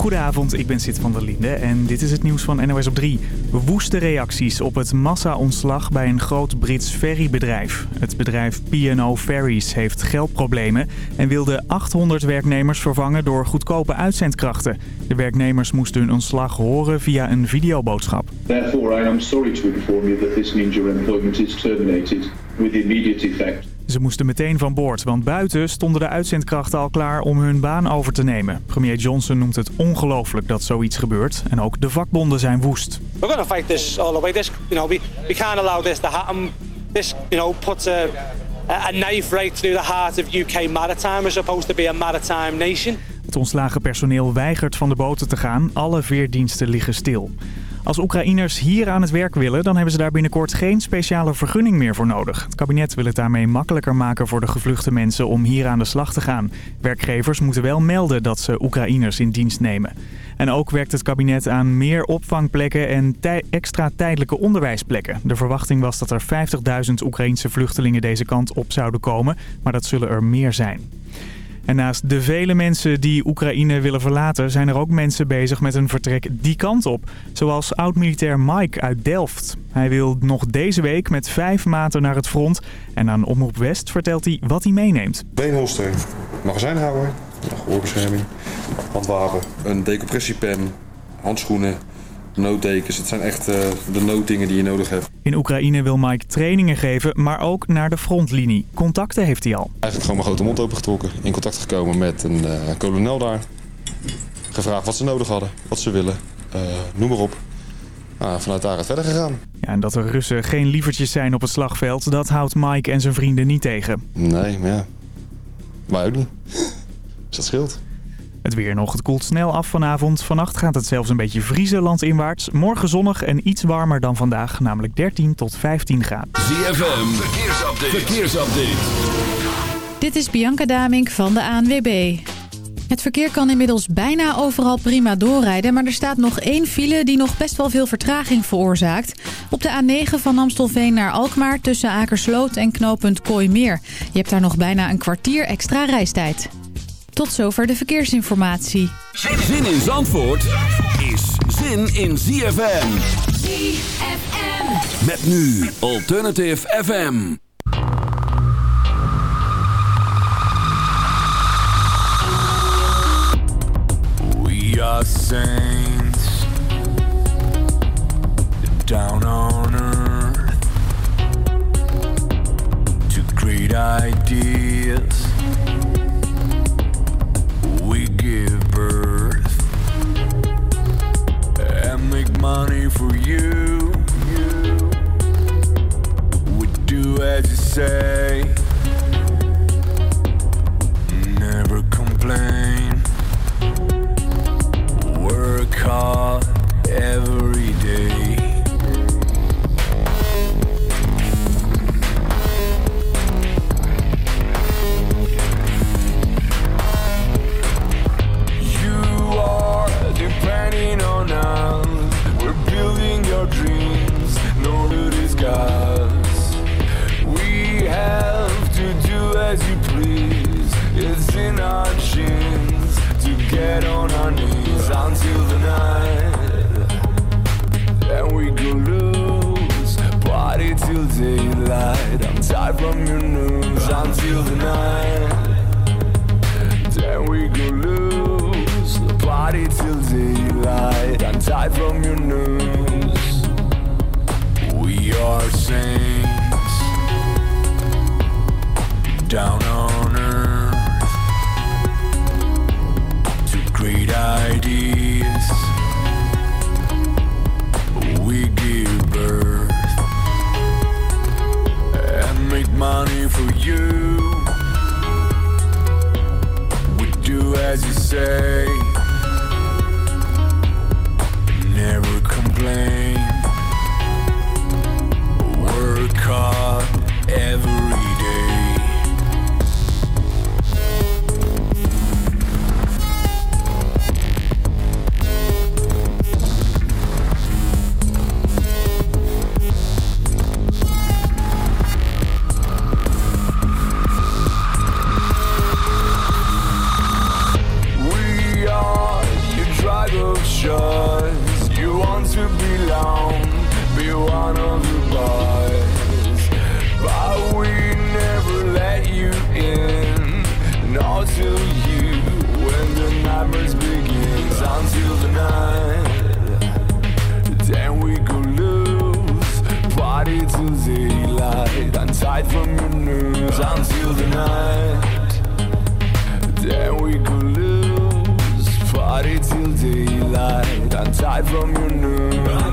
Goedenavond, ik ben Sid van der Linde en dit is het nieuws van NOS op 3. Woeste reacties op het massa-ontslag bij een groot Brits ferrybedrijf. Het bedrijf P&O Ferries heeft geldproblemen en wilde 800 werknemers vervangen door goedkope uitzendkrachten. De werknemers moesten hun ontslag horen via een videoboodschap. Therefore, I am sorry to inform you that this employment is terminated with immediate effect. Ze moesten meteen van boord, want buiten stonden de uitzendkrachten al klaar om hun baan over te nemen. Premier Johnson noemt het ongelooflijk dat zoiets gebeurt en ook de vakbonden zijn woest. We're going to fight this all the way. This, you know, we, we can't allow this to happen. This, you know, puts a, a knife right through the heart of UK maritime. We're supposed to be a maritime nation. Het ontslagen personeel weigert van de boten te gaan. Alle veerdiensten liggen stil. Als Oekraïners hier aan het werk willen, dan hebben ze daar binnenkort geen speciale vergunning meer voor nodig. Het kabinet wil het daarmee makkelijker maken voor de gevluchte mensen om hier aan de slag te gaan. Werkgevers moeten wel melden dat ze Oekraïners in dienst nemen. En ook werkt het kabinet aan meer opvangplekken en extra tijdelijke onderwijsplekken. De verwachting was dat er 50.000 Oekraïnse vluchtelingen deze kant op zouden komen, maar dat zullen er meer zijn. En naast de vele mensen die Oekraïne willen verlaten... zijn er ook mensen bezig met een vertrek die kant op. Zoals oud-militair Mike uit Delft. Hij wil nog deze week met vijf maten naar het front. En aan Omroep West vertelt hij wat hij meeneemt. Beenholster, magazijnhouder, gehoorbescherming, handwapen, een decompressiepen, handschoenen nooddekens. Het zijn echt uh, de nooddingen die je nodig hebt. In Oekraïne wil Mike trainingen geven, maar ook naar de frontlinie. Contacten heeft hij al. Eigenlijk gewoon mijn grote mond opengetrokken. In contact gekomen met een uh, kolonel daar. Gevraagd wat ze nodig hadden, wat ze willen. Uh, noem maar op. Nou, vanuit daar het verder gegaan. Ja, en dat de Russen geen lievertjes zijn op het slagveld, dat houdt Mike en zijn vrienden niet tegen. Nee, maar ja. Wij ook niet. Dus dat scheelt. Het weer nog. Het koelt snel af vanavond. Vannacht gaat het zelfs een beetje vriezen landinwaarts. Morgen zonnig en iets warmer dan vandaag, namelijk 13 tot 15 graden. ZFM, verkeersupdate. verkeersupdate. Dit is Bianca Damink van de ANWB. Het verkeer kan inmiddels bijna overal prima doorrijden... maar er staat nog één file die nog best wel veel vertraging veroorzaakt. Op de A9 van Amstelveen naar Alkmaar tussen Akersloot en knooppunt Kooimeer. Je hebt daar nog bijna een kwartier extra reistijd. Tot zover de verkeersinformatie. Zin in Zandvoort is zin in ZFM. ZFM. Met nu Alternative FM. We are saints. Down on earth. To great ideas. Money for you. We do as you say, never complain. Work hard every dreams, no to discuss. We have to do as you please. It's in our genes to get on our knees until the night. Then we go lose, party till daylight. I'm tired from your news until the night. Then we go loose, party till daylight. I'm tired from your news. We are saints down on earth to great ideas. We give birth and make money for you. We do as you say. feel you when the nightmares begins until the night. Then we go lose, party till daylight, untied from your nerves until the night. Then we go lose, party till daylight, untied from your nerves.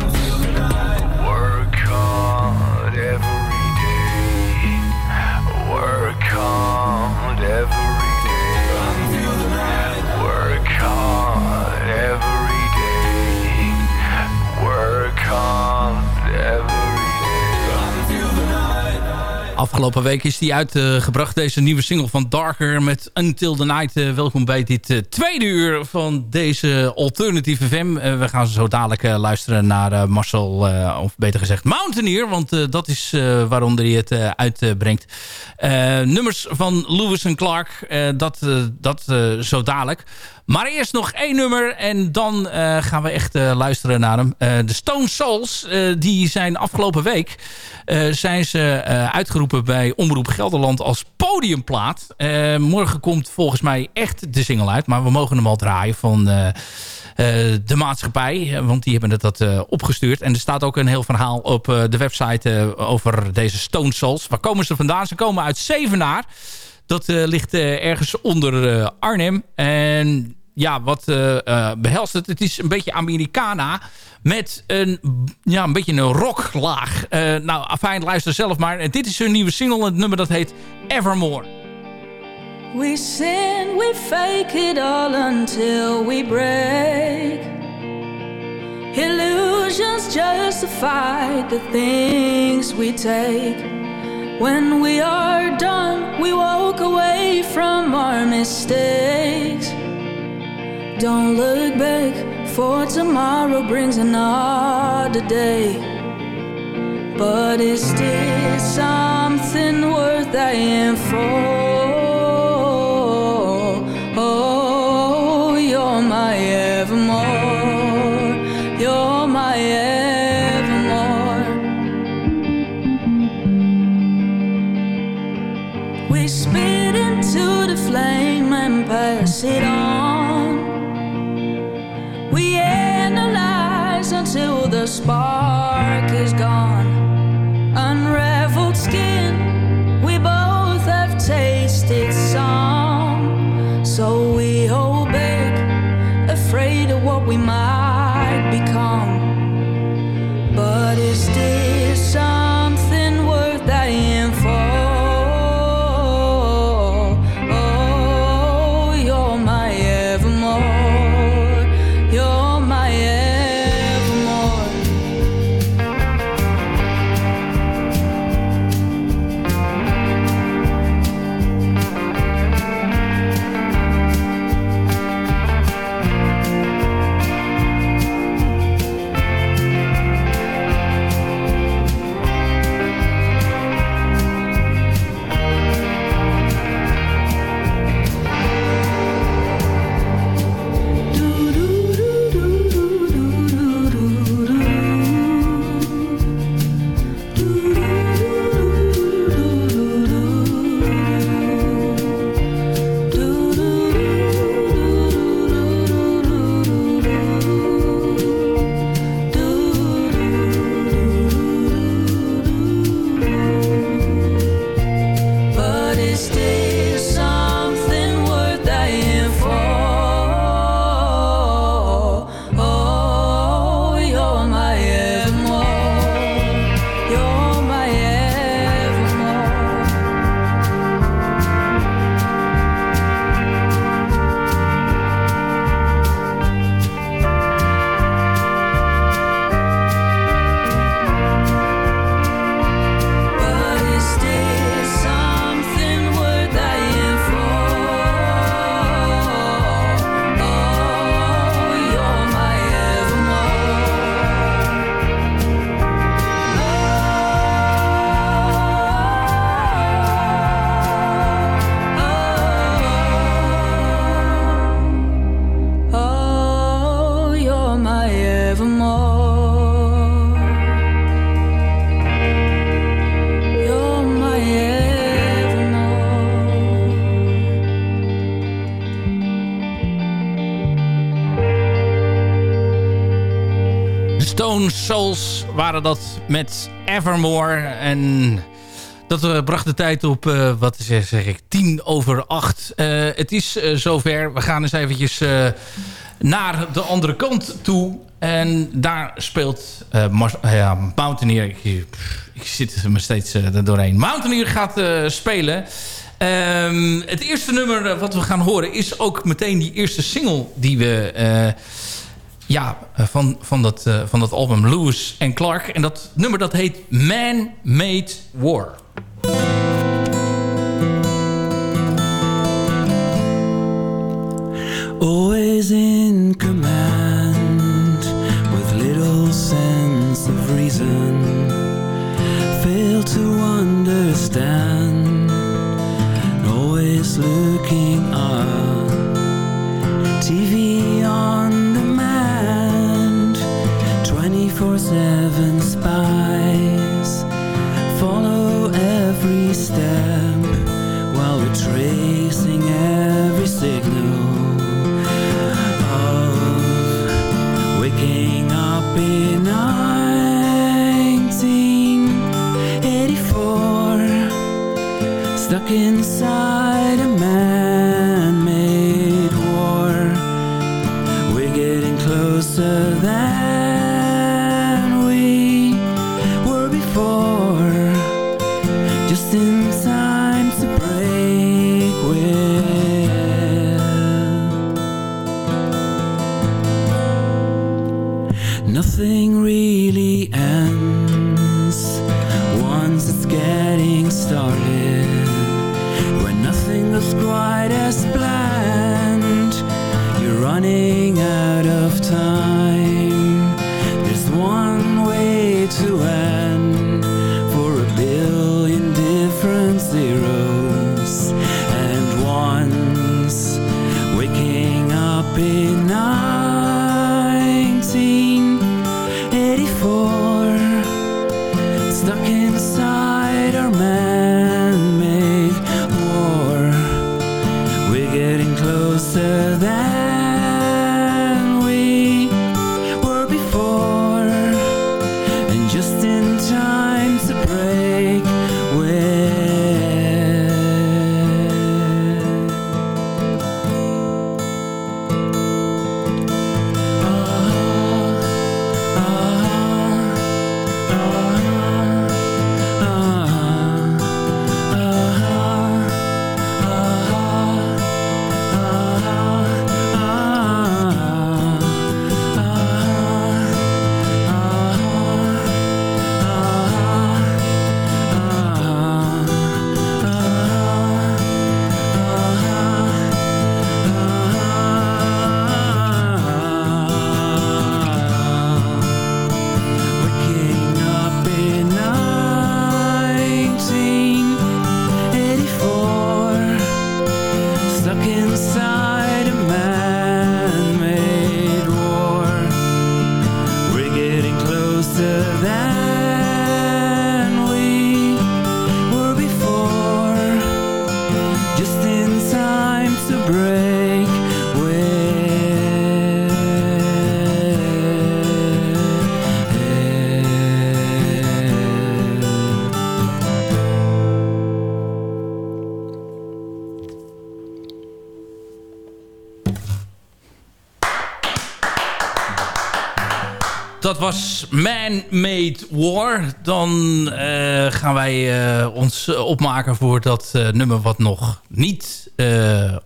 Afgelopen week is die uitgebracht, deze nieuwe single van Darker met Until the Night. Eh, welkom bij dit eh, tweede uur van deze Alternative FM. Eh, we gaan zo dadelijk luisteren naar Marcel, of beter gezegd Mountaineer. Want dat is waaronder hij het uitbrengt. Nummers van Lewis en Clark, dat, dat zo dadelijk. Maar eerst nog één nummer en dan eh, gaan we echt eh, luisteren naar hem. Eh, de Stone Souls, die zijn afgelopen week zijn ze uitgeroepen bij Omroep Gelderland als podiumplaat. Morgen komt volgens mij echt de single uit, maar we mogen hem al draaien van... de maatschappij. Want die hebben het dat opgestuurd. En er staat ook een heel verhaal op de website over deze Stone Souls. Waar komen ze vandaan? Ze komen uit Zevenaar. Dat ligt ergens onder Arnhem. En ja, wat eh, eh, behelst het? Het is een beetje Americana met een, ja, een beetje een rocklaag. Eh nou, afijn, luister zelf maar. En dit is hun nieuwe single. Het nummer dat heet Evermore. We sin, we fake it all until we break. Illusions justify the things we take. When we are done, we walk away from our mistakes. Don't look back, for tomorrow brings another day. But is this something worth dying for? Met Evermore. En dat eh, bracht de tijd op, eh, wat is, zeg ik, tien over acht. Eh, het is zover. We gaan eens eventjes naar de andere kant toe. En daar speelt ja, Mountaineer... Ik, ik zit er me steeds er doorheen. Mountaineer gaat spelen... Um, het eerste nummer wat we gaan horen is ook meteen die eerste single die we... Ja, van, van, dat, uh, van dat album Lewis en Clark. En dat nummer dat heet Man Made War. Always in command With little sense of reason Fail to understand Always looking up TV frozen. Dat was Man-Made War. Dan eh, gaan wij eh, ons eh, opmaken voor dat nummer wat nog niet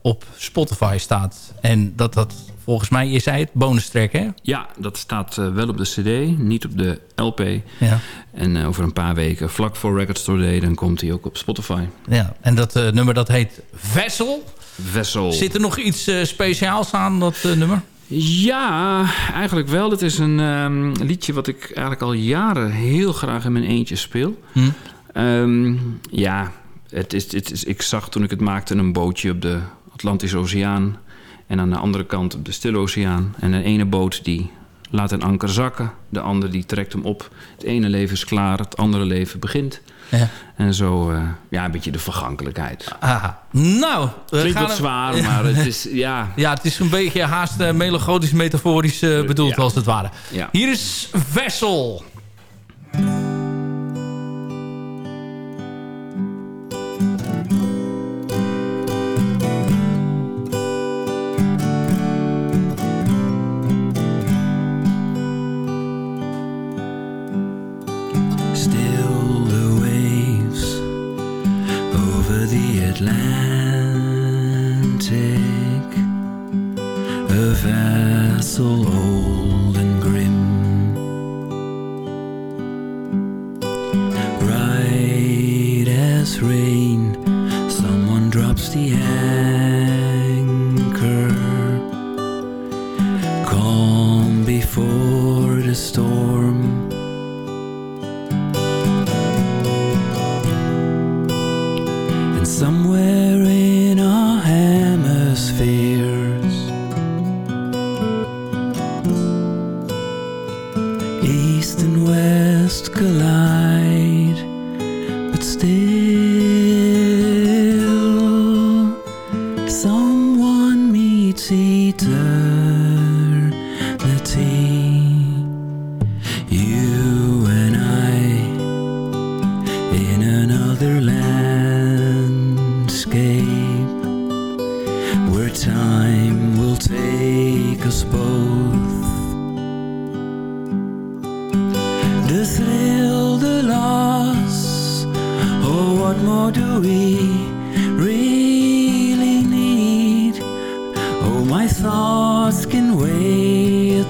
op Spotify staat. En dat dat volgens mij, je zei het, bonus track hè? Ja, dat staat wel op de cd, niet op de LP. Ja. En over een paar weken, vlak voor Record Store Day... dan komt hij ook op Spotify. ja. En dat nummer dat heet Vessel. Vessel. Zit er nog iets speciaals aan, dat nummer? Ja, eigenlijk wel. Het is een ehm, liedje wat ik eigenlijk al jaren heel graag in mijn eentje speel. Hm. Ehm, ja, het is, het is, ik zag toen ik het maakte een bootje op de Atlantische Oceaan... en aan de andere kant op de Stille Oceaan. En de ene boot die laat een anker zakken, de andere die trekt hem op. Het ene leven is klaar, het andere leven begint. Ja. En zo, eh, ja, een beetje de vergankelijkheid. Aha. Nou, we Klinkt gaan wat zwaar, maar het is, ja... Ja, het is een beetje haast eh, melodisch, metaforisch eh, bedoeld Ja. als het ware. Hier is Vessel. What more do we really need? Oh, my thoughts can weigh a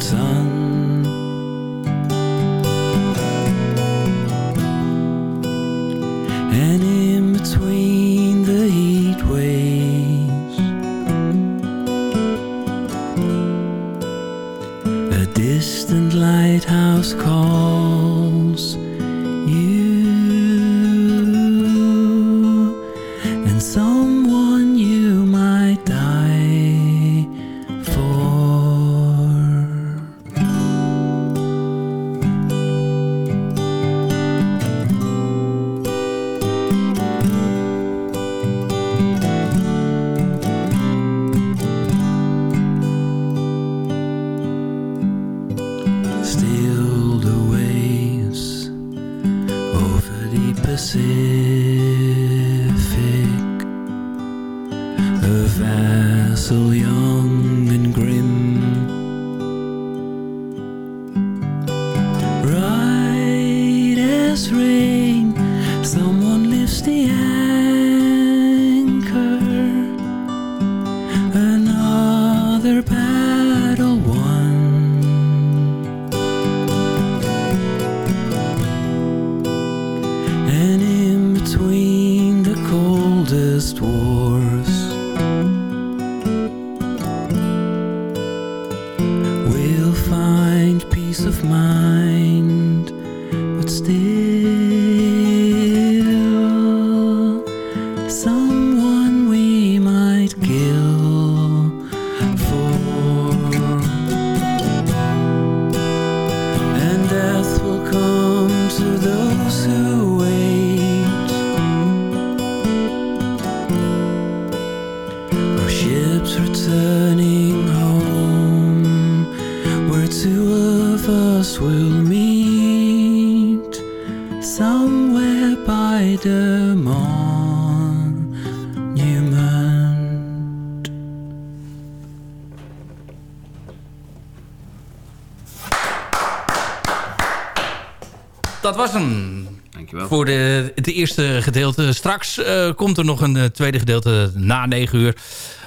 eerste gedeelte. Straks eh, komt er nog een eh, tweede gedeelte na 9 uur.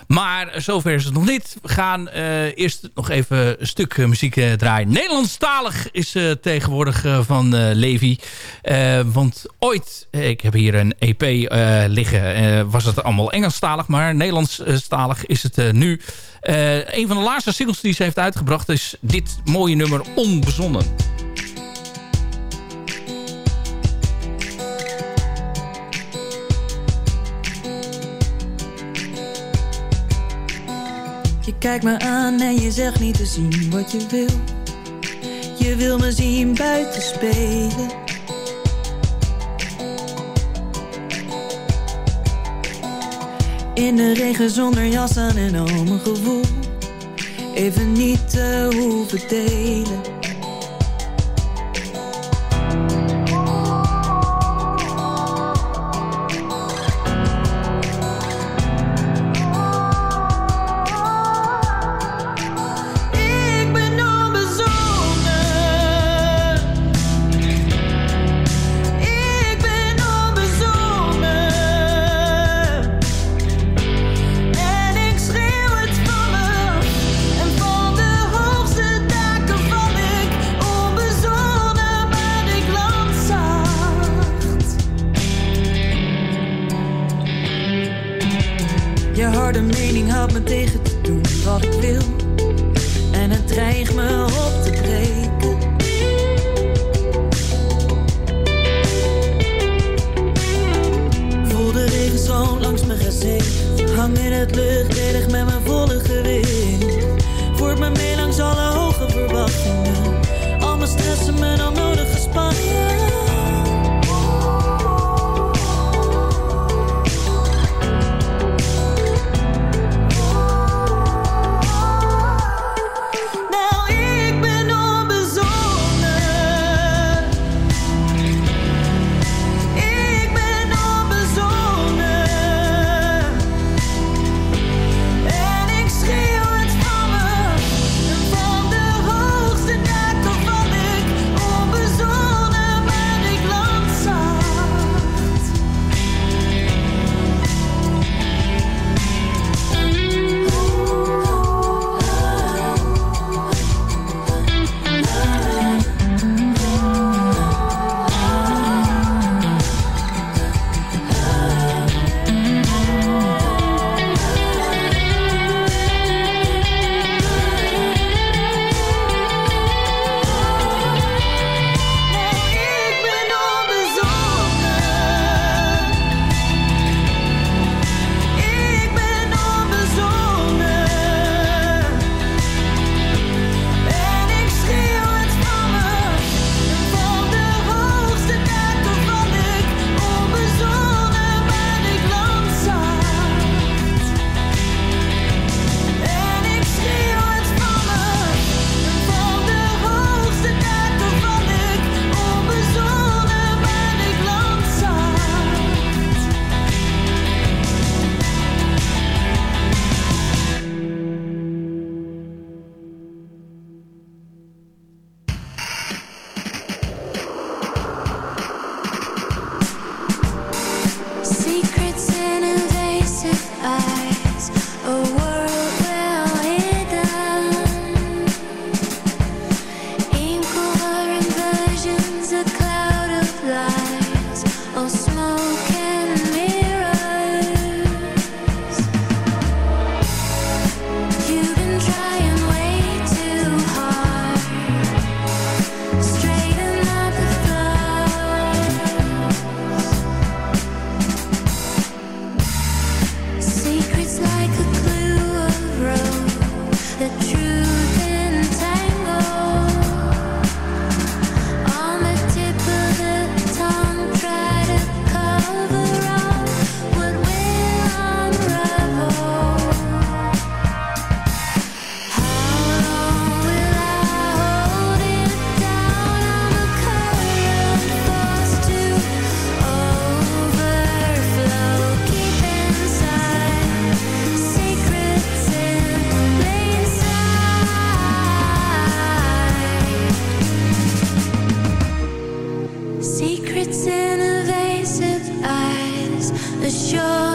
Maar zover is het nog niet. We gaan eh, eerst nog even een stuk muziek eh, draaien. Nederlandstalig is tegenwoordig van Levi. Want ooit, ik heb hier een EP liggen, was het allemaal Engelstalig. Maar Nederlandstalig is het nu. Een van de laatste singles die ze heeft uitgebracht is dit mooie nummer Onbezonnen. Je kijkt me aan en je zegt niet te zien wat je wil. Je wil me zien buiten spelen. In de regen zonder jas aan en al mijn gevoel. Even niet te hoeven delen. Eyes, a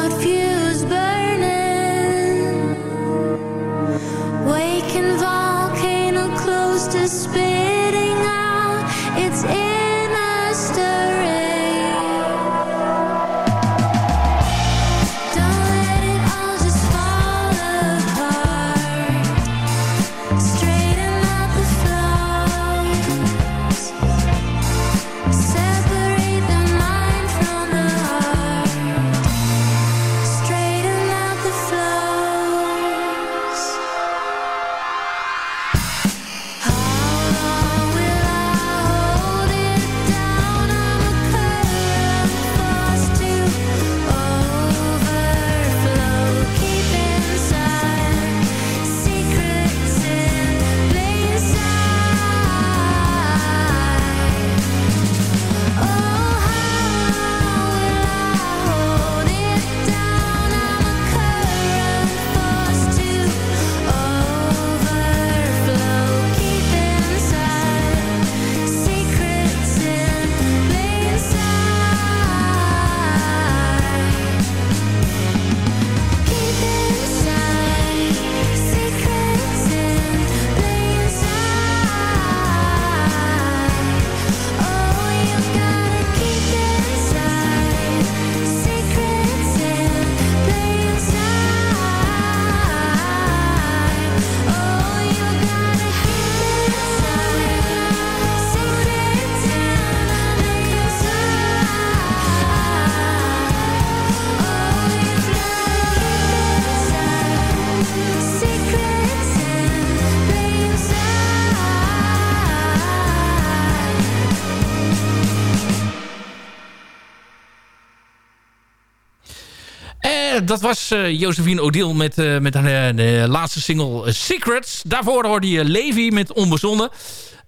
dat was eh, Josephine Odile met, eh, met haar eh, de laatste single Secrets. Daarvoor hoorde je Levi met Onbezonnen.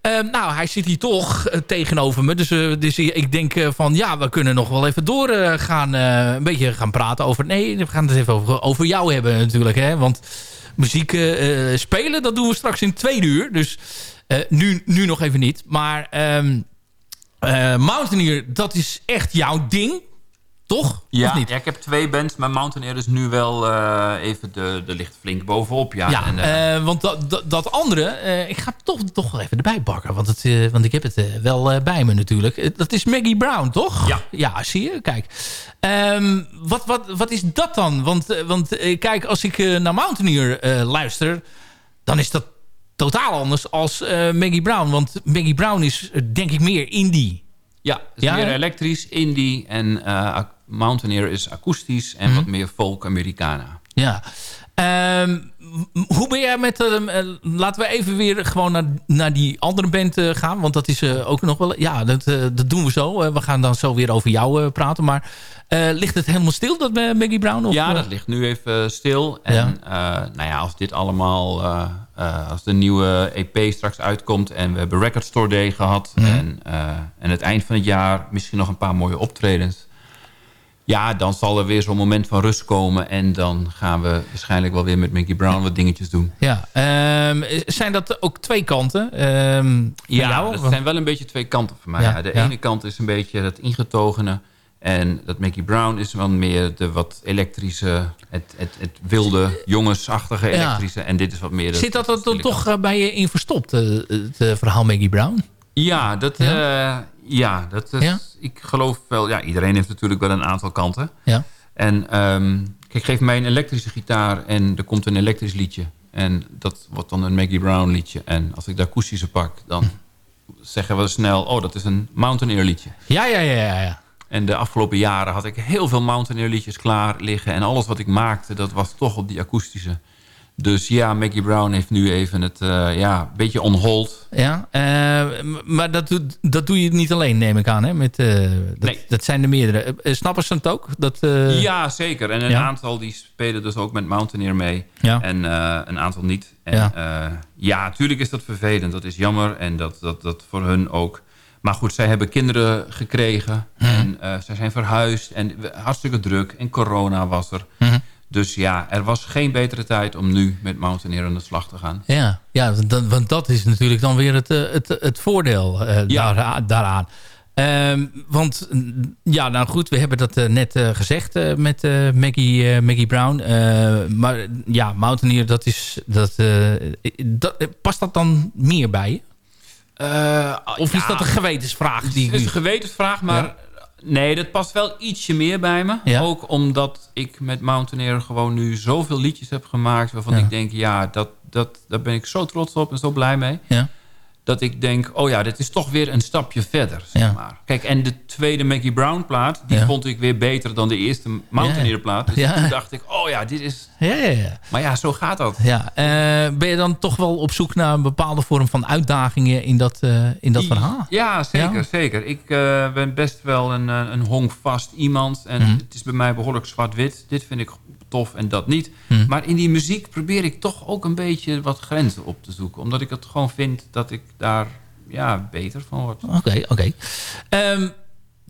Ehm, nou, hij zit hier toch tegenover me. Dus, dus ik denk van ja, we kunnen nog wel even door gaan. eh, een beetje gaan praten over... Nee, we gaan het even over, over jou hebben natuurlijk. Hè? Want muziek spelen, dat doen we straks in tweede uur. Dus nu, nu nog even niet. Maar eh, Mountaineer, dat is echt jouw ding. Toch? Ja, Of niet? ja, ik heb twee bands, maar Mountaineer is nu wel eh, even de, de ligt flink bovenop. Ja, Ja, en, eh, eh, want dat, dat, dat andere, eh, ik ga het toch, toch wel even erbij bakken. Want, het, eh, want ik heb het wel bij me natuurlijk. Dat is Maggie Brown, toch? Ja. Ja, zie je? Kijk. Ehm, wat, wat, wat is dat dan? Want, want kijk, als ik naar Mountaineer eh, luister... dan is dat totaal anders als eh, Maggie Brown. Want Maggie Brown is denk ik meer indie. ja, het is Ja, meer elektrisch, indie en eh, ac- Mountaineer is akoestisch en Mhm. wat meer folk Americana. Ja. Ehm, hoe ben jij met... eh, laten we even weer gewoon naar, naar die andere band eh, gaan. Want dat is ook nog wel... Ja, dat, dat doen we zo. We gaan dan zo weer over jou praten. Maar ligt het helemaal stil, dat Maggie Brown? Of, ja, dat ligt nu even stil. En Ja. nou ja, als dit allemaal, als de nieuwe EP straks uitkomt en we hebben Record Store Day gehad Mhm. en, en het eind van het jaar misschien nog een paar mooie optredens. Ja, dan zal er weer zo'n moment van rust komen en dan gaan we waarschijnlijk wel weer met Mickey Brown wat dingetjes doen. Ja. Ehm, zijn dat ook twee kanten? Ehm, Ja, jou? dat zijn wel een beetje twee kanten voor mij. Ja, Ja, de ja. ene kant is een beetje het ingetogene. En dat Mickey Brown is wel meer de wat elektrische, het, het, het wilde, jongensachtige Ja. elektrische. En dit is wat meer... de- Zit dat er dan toch eh, bij je in verstopt, eh, het eh, verhaal Maggie Brown? Ja, dat, Ja? Ja, dat is, Ja? ik geloof wel... Ja, iedereen heeft natuurlijk wel een aantal kanten. Ja. En ehm, kijk, geef mij een elektrische gitaar en er komt een elektrisch liedje. En dat wordt dan een Maggie Brown liedje. En als ik de akoestische pak, dan zeggen we snel... oh, dat is een Mountaineer liedje. Ja, ja, ja, ja. ja. En de afgelopen jaren had ik heel veel Mountaineer liedjes klaar liggen. En alles wat ik maakte, dat was toch op die akoestische. Dus ja, Maggie Brown heeft nu even het uh, ja, beetje on hold. Ja, uh, maar dat, doet, dat doe je niet alleen, neem ik aan. Hè? Met, uh, dat, nee. dat zijn er meerdere. Snappen ze het ook? Dat. Ja, zeker. En een ja. aantal die spelen dus ook met Mountaineer mee. Ja. En een aantal niet. En, ja. ja, natuurlijk is dat vervelend. Dat is jammer. En dat, dat, dat voor hun ook. Maar goed, zij hebben kinderen gekregen. Mhm. En zij zijn verhuisd. En hartstikke druk. En corona was er. Mhm. Mm. Dus ja, er was geen betere tijd om nu met Mountaineer aan de slag te gaan. Ja, ja dat, want dat is natuurlijk dan weer het, het, het voordeel uh, ja. daar, daaraan. Um, want ja, nou goed, we hebben dat uh, net uh, gezegd uh, met Maggie, Maggie Brown. maar ja, Mountaineer, dat is, dat, dat, past dat dan meer bij je? of ja, is dat een gewetensvraag? Die het is een gewetensvraag, maar... Ja. Nee, dat past wel ietsje meer bij me. Ja. Ook omdat ik met Mountaineer gewoon nu zoveel liedjes heb gemaakt... waarvan ja. ik denk, ja, dat, dat, daar ben ik zo trots op en zo blij mee. Ja. Dat ik denk, oh ja, dit is toch weer een stapje verder, zeg maar. Kijk, en de tweede Maggie Brown plaat... die vond ik weer beter dan de eerste Mountaineer plaat. Dus toen dacht ik, oh ja, dit is... Ja, ja, ja. Maar ja, zo gaat dat. Ja. Uh, ben je dan toch wel op zoek naar een bepaalde vorm van uitdagingen in dat, uh, in dat verhaal? Ja, zeker. Zeker. Ik uh, ben best wel een, een honkvast iemand. En mm -hmm. het is bij mij behoorlijk zwart-wit. Dit vind ik tof en dat niet. Hm. Mm. Maar in die muziek probeer ik toch ook een beetje wat grenzen op te zoeken. Omdat ik het gewoon vind dat ik daar ja, beter van word. Oké, okay, oké. Okay. Um,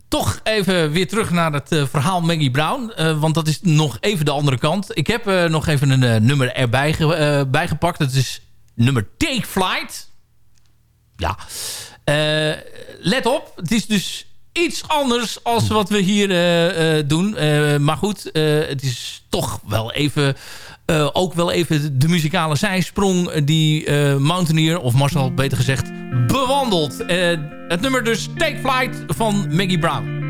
toch even weer terug naar het uh, verhaal Maggie Brown. Uh, want dat is nog even de andere kant. Ik heb uh, nog even een nummer erbij ge, bijgepakt. Dat is nummer Take Flight. Ja. let op, het is dus iets anders als wat we hier uh, doen. Uh, maar goed, het is toch wel even... ook wel even de muzikale zijsprong die Mountaineer, of Marcel beter gezegd, bewandelt. het nummer dus Take Flight van Maggie Brown.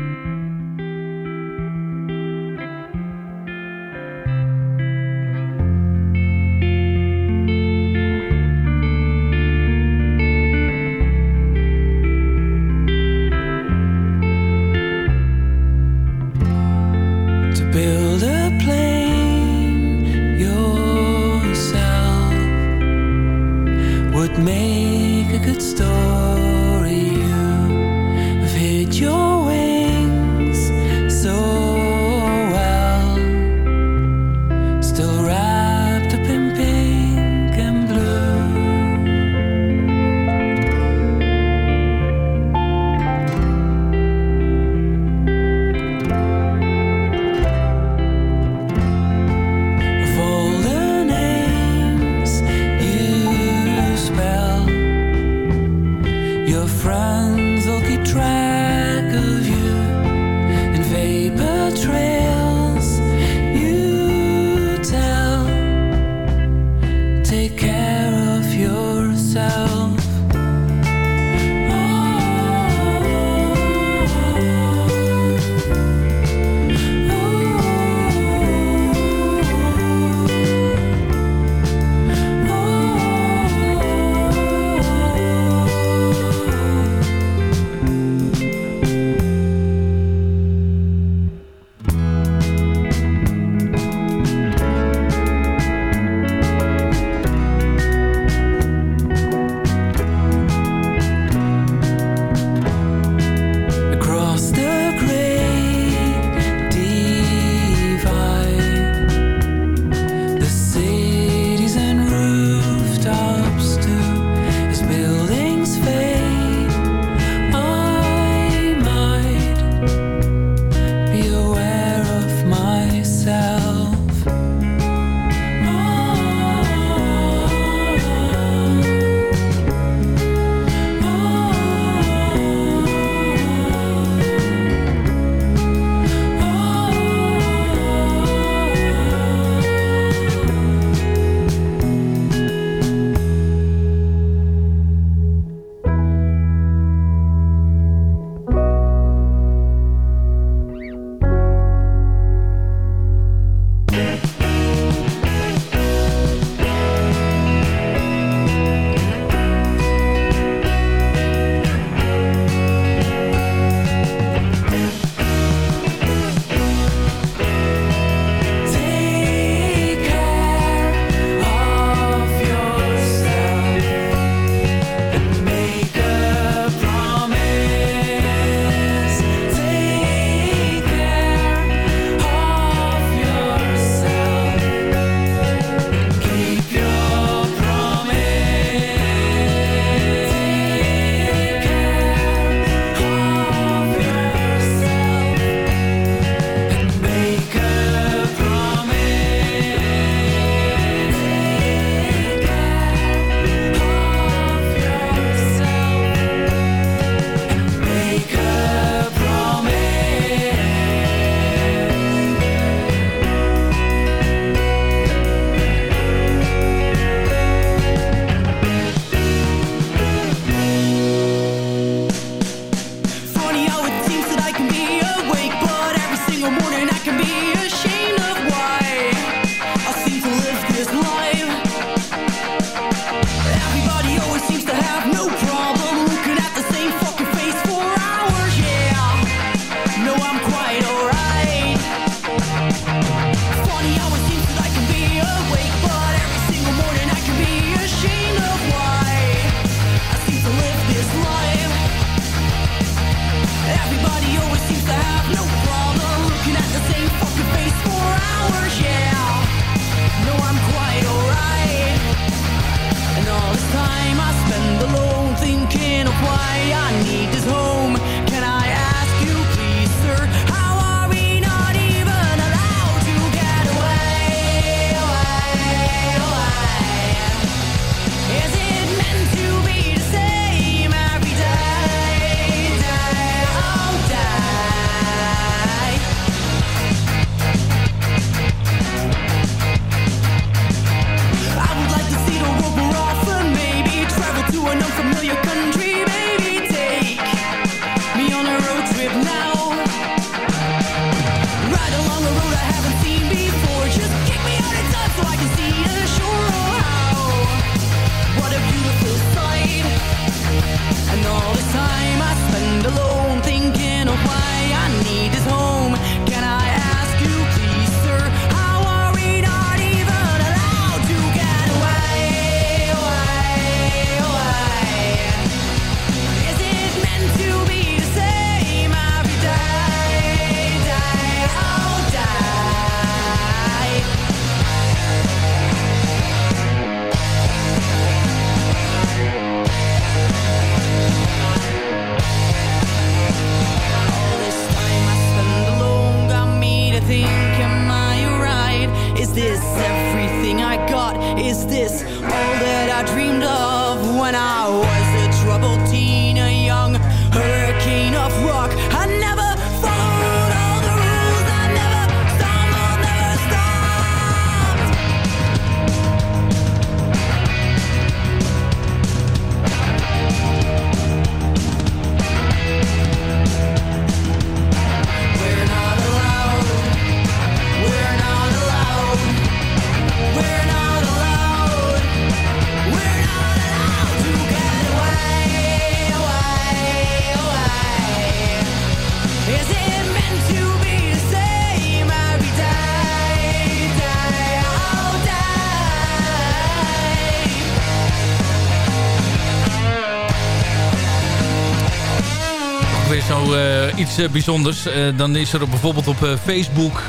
Weer zo eh, iets eh, bijzonders. Eh, dan is er bijvoorbeeld op Facebook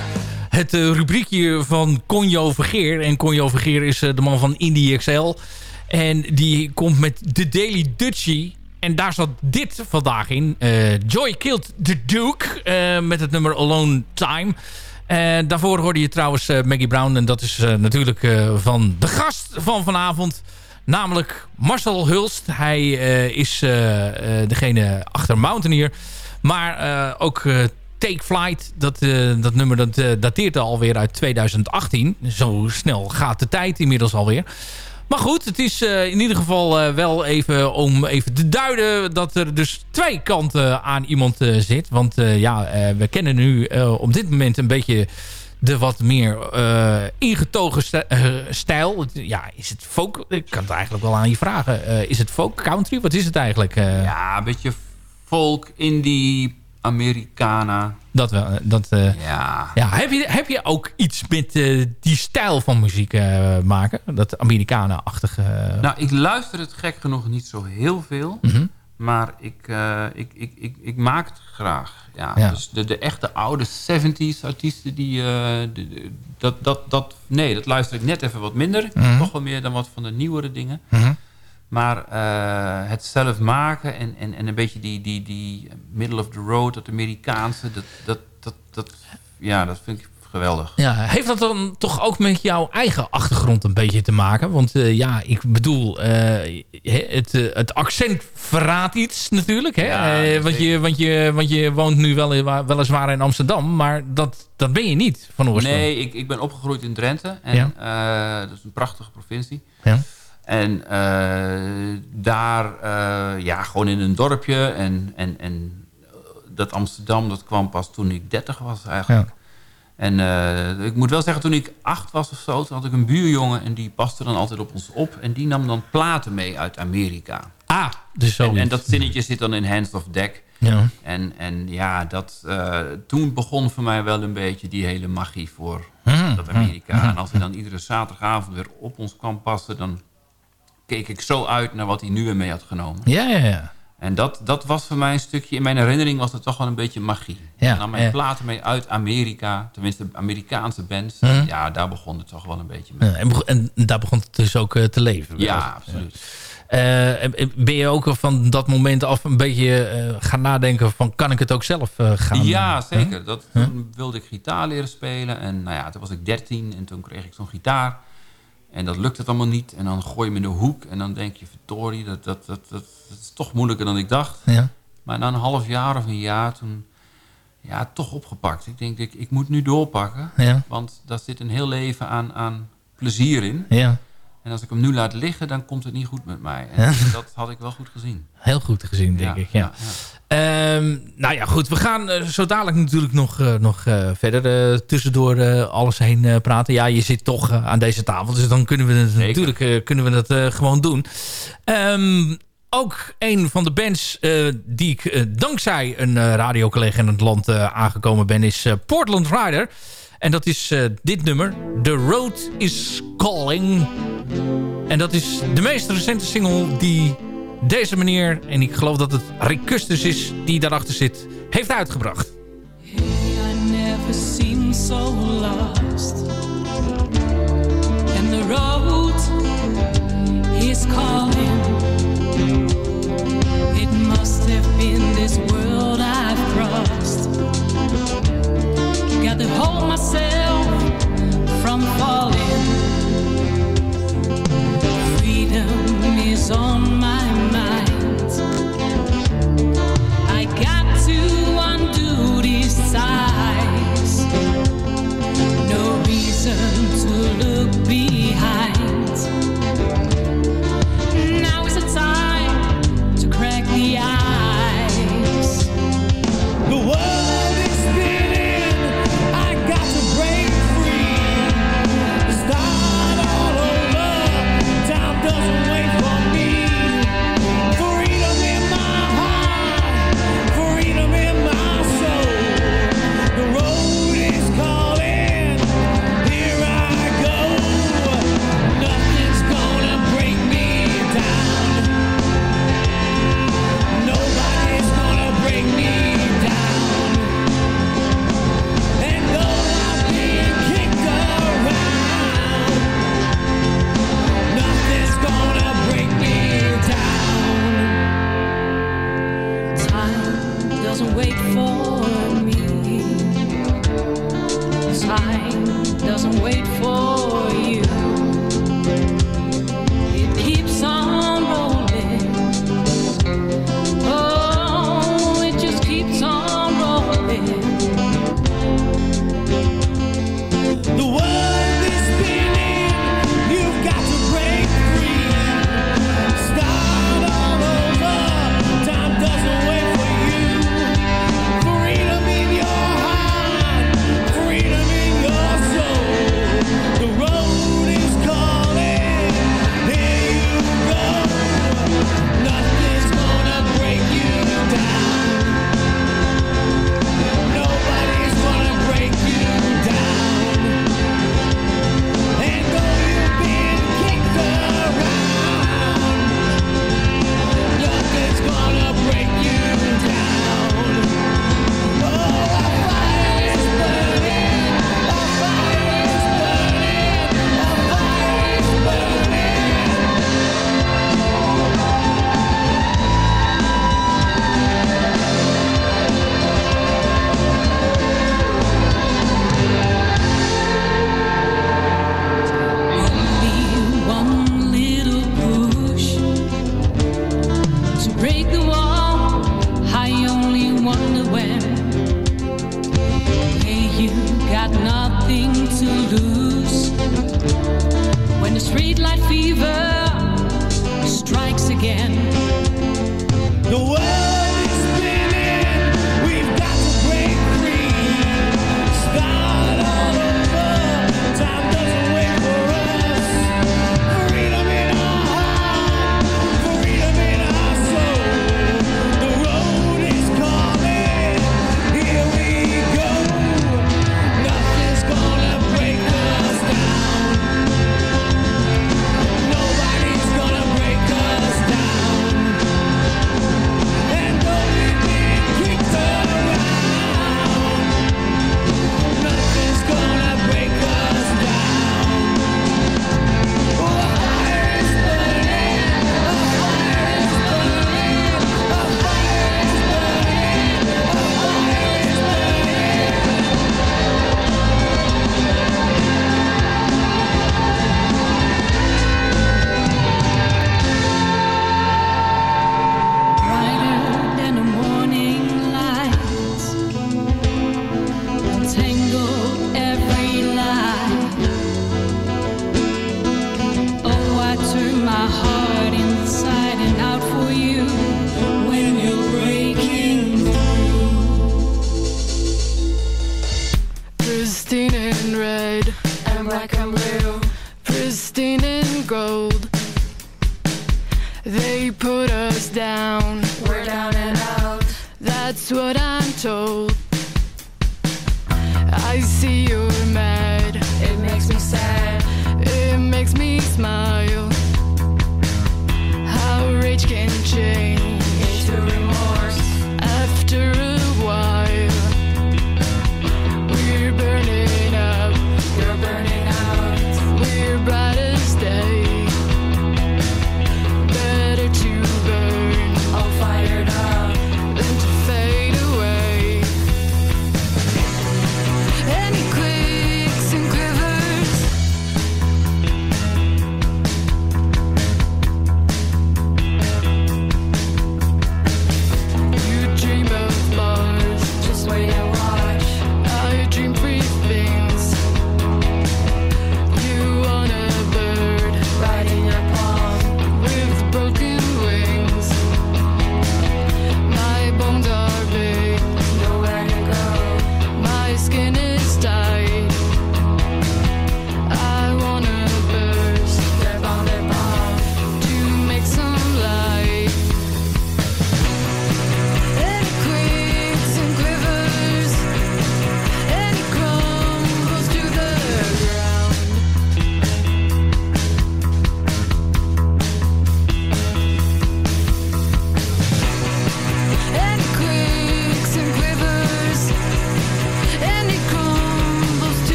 het rubriekje van Conjo Vergeer. En Conjo Vergeer is de man van Indie XL. En die komt met The Daily Dutchie. En daar zat dit vandaag in. Joy Killed the Duke. met het nummer Alone Time. Eh, daarvoor hoorde je trouwens Maggie Brown. En dat is natuurlijk van de gast van vanavond. Namelijk Marcel Hulst. Hij eh, is eh, eh, degene achter Mountaineer. Maar ook Take Flight. Dat, dat nummer dat, dateert alweer uit 2018. Zo snel gaat de tijd inmiddels alweer. Maar goed, het is in ieder geval wel even om even te duiden... dat er dus twee kanten aan iemand zit. Want ja, we kennen nu op dit moment een beetje de wat meer eh, ingetogen eh, stijl. Ja, is het folk? Ik kan het eigenlijk wel aan je vragen. Eh, is het folk country? Wat is het eigenlijk? Ja, een beetje folk, indie, Americana. Dat wel. Dat, Ja. ja. Heb, je, heb je ook iets met die stijl van muziek maken? Dat Amerikanen-achtige... eh, Nou, ik luister het gek genoeg niet zo heel veel. Mhm. Maar ik, ik, ik, ik, ik maak het graag. Ja, Ja. Dus de, de echte oude 70s artiesten, die, eh, de- de- dat, dat, dat, nee, dat luister ik net even wat minder. Mhm. Toch wel meer dan wat van de nieuwere dingen. Mhm. Maar eh, het zelf maken en, en, en een beetje die, die, die middle of the road, dat Amerikaanse, dat, dat, dat, dat, ja, dat vind ik geweldig. Ja, heeft dat dan toch ook met jouw eigen achtergrond een beetje te maken? Want eh, ja, ik bedoel, eh, het, eh, het accent verraadt iets natuurlijk. Hè? Ja, want, je, want, je, want je woont nu wel, in- weliswaar in Amsterdam, maar dat, dat ben je niet van oorsprong. Nee, ik, ik ben opgegroeid in Drenthe. En Ja. dat is een prachtige provincie. Ja. En daar, ja, gewoon in een dorpje. En, en, en dat Amsterdam, dat kwam pas toen ik 30 was eigenlijk. En eh, ik moet wel zeggen, toen ik acht was of zo, toen had ik een buurjongen en die paste dan altijd op ons op. En die nam dan platen mee uit Amerika. Ah, dus zo. En, en dat zinnetje zit dan in Hands of Deck. Ja. En, en ja, dat, eh, toen begon voor mij wel een beetje die hele magie voor Mhm, dat Amerika. mhm, En als hij dan iedere zaterdagavond weer op ons kwam passen... dan keek ik zo uit naar wat hij nu weer mee had genomen. Ja, ja, ja. En dat, dat was voor mij een stukje... In mijn herinnering was het toch wel een beetje magie. Ja, en dan mijn ja. platen mee uit Amerika. Tenminste, Amerikaanse bands. Mhm. Ja, daar begon het toch wel een beetje mee. Ja, en, en daar begon het dus ook eh, te leven. Ja, absoluut. Eh, en- en ben je ook van dat moment af een beetje eh, gaan nadenken van kan ik het ook zelf gaan Ja, zeker. Dat, Toen wilde ik gitaar leren spelen. En nou ja, toen was ik 13 en toen kreeg ik zo'n gitaar. En dat lukte het allemaal niet. En dan gooi je hem in de hoek. En dan denk je, verdorie, dat, dat, dat, dat, dat is toch moeilijker dan ik dacht. Ja. Maar na een half jaar of een jaar toen... Ja, toch opgepakt. Ik denk, ik, ik moet nu doorpakken. Ja. Want daar zit een heel leven aan, aan plezier in. Ja. En als ik hem nu laat liggen, dan komt het niet goed met mij. En Ja. dat had ik wel goed gezien. Heel goed gezien, denk Ja, ik. Ja. Ehm, nou ja, goed. We gaan eh, zo dadelijk natuurlijk nog, eh, nog eh, verder tussendoor alles heen praten. Ja, je zit toch aan deze tafel. Dus dan kunnen we het natuurlijk kunnen we dat gewoon doen. Ehm, ook een van de bands die ik dankzij een radiocollega in het land aangekomen ben... is Portland Rider. En dat is dit nummer. The Road is Calling. En dat is de meest recente single die deze meneer... en ik geloof dat het Rick Custus is die daarachter zit... heeft uitgebracht. I never seemed so lost. And the road is calling. It must have been this world I've crossed. Got to hold myself from falling. Freedom is on my mind.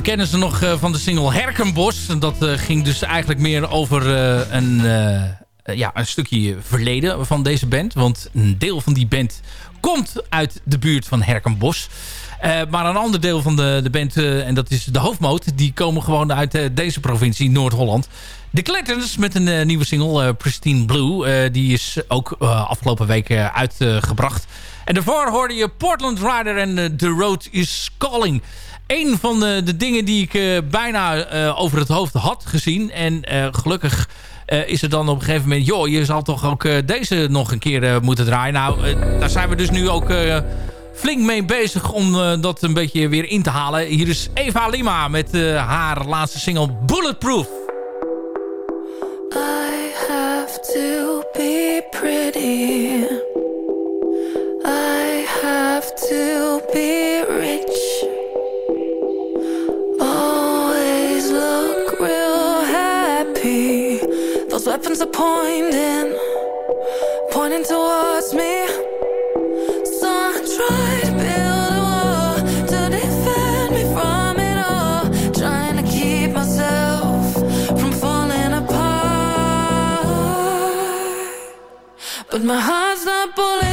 we kennen ze nog eh, van de single Herkenbos. Dat eh, ging dus eigenlijk meer over eh, een, ja, een stukje verleden van deze band. Want een deel van die band komt uit de buurt van Herkenbos. Maar een ander deel van de, de band, en dat is de hoofdmoot... die komen gewoon uit deze provincie, Noord-Holland. De Kletters met een nieuwe single, Pristine Blue. die is ook afgelopen week uitgebracht. En daarvoor hoorde je Portland Rider en The Road is Calling een van de, de dingen die ik eh, bijna eh, over het hoofd had gezien. En eh, gelukkig is er dan op een gegeven moment... joh, je zal toch ook deze nog een keer moeten draaien. Nou, daar zijn we dus nu ook flink mee bezig om dat een beetje weer in te halen. Hier is Eva Lima met haar laatste single Bulletproof. I have to be pretty. I have to be rich. weapons are pointing, pointing towards me. So I try to build a wall to defend me from it all, trying to keep myself from falling apart. But my heart's not bullet.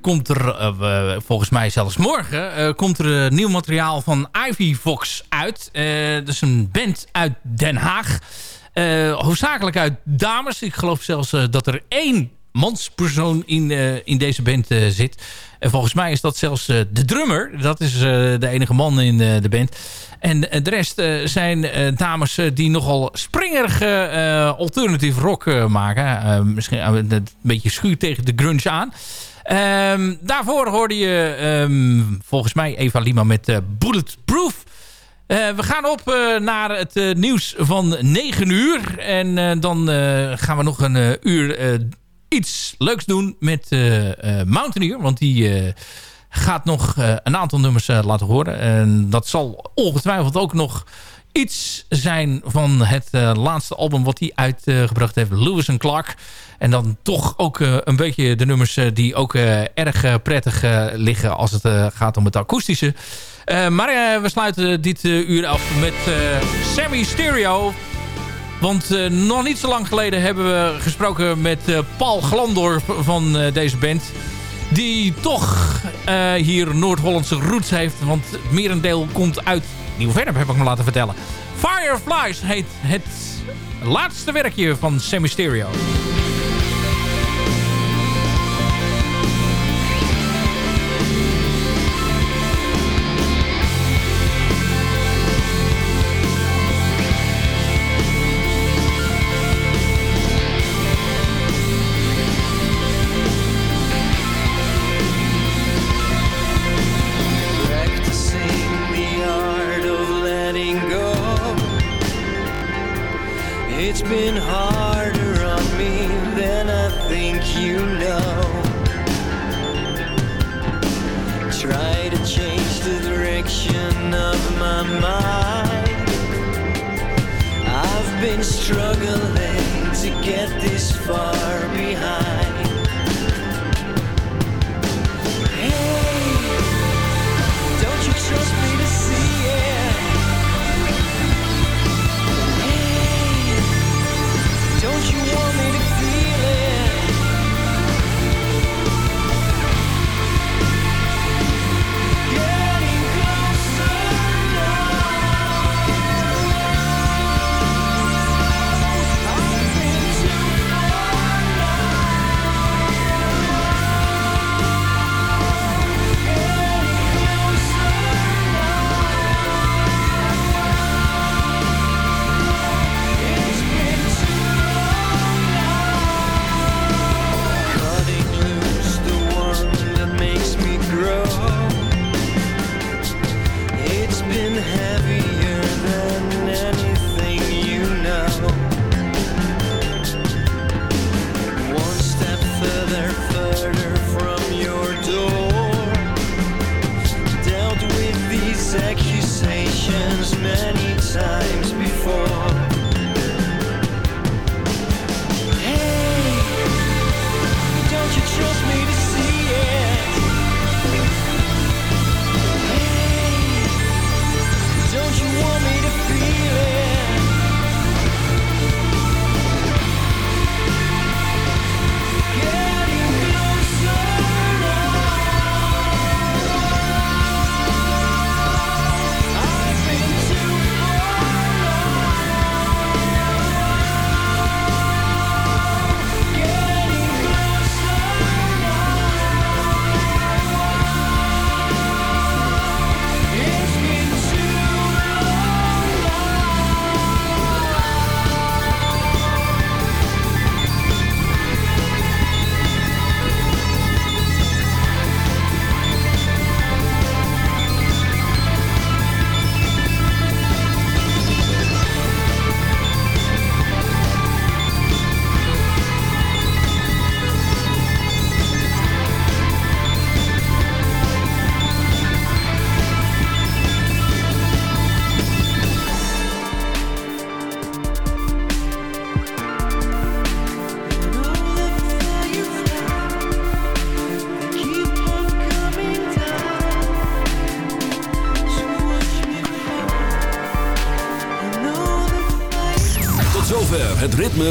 Komt er, eh, volgens mij zelfs morgen... eh, komt er eh, nieuw materiaal van Ivy Fox uit. Dat is een band uit Den Haag. Hoofdzakelijk uit dames. Ik geloof zelfs dat er één manspersoon in, in deze band zit. En volgens mij is dat zelfs de drummer. Dat is de enige man in de band. En de rest zijn dames die nogal springerige alternative rock maken. Misschien een beetje schuur tegen de grunge aan. Ehm, daarvoor hoorde je ehm, volgens mij Eva Lima met eh, Bulletproof. Eh, we gaan op eh, naar het nieuws van 9 uur. En dan gaan we nog een uur iets leuks doen met Mountaineer. Want die gaat nog een aantal nummers laten horen. En dat zal ongetwijfeld ook nog iets zijn van het eh, laatste album wat hij uitgebracht heeft. Lewis and Clark. En dan toch ook eh, een beetje de nummers eh, die ook erg prettig liggen als het gaat om het akoestische. Maar we sluiten dit uur af met Sammy Stereo. Want nog niet zo lang geleden hebben we gesproken met Paul Glandorf van deze band. Die toch eh, hier Noord-Hollandse roots heeft. Want het merendeel komt uit Nieuw-Vennep, heb ik me laten vertellen. Fireflies heet het laatste werkje van Sammy Stereo.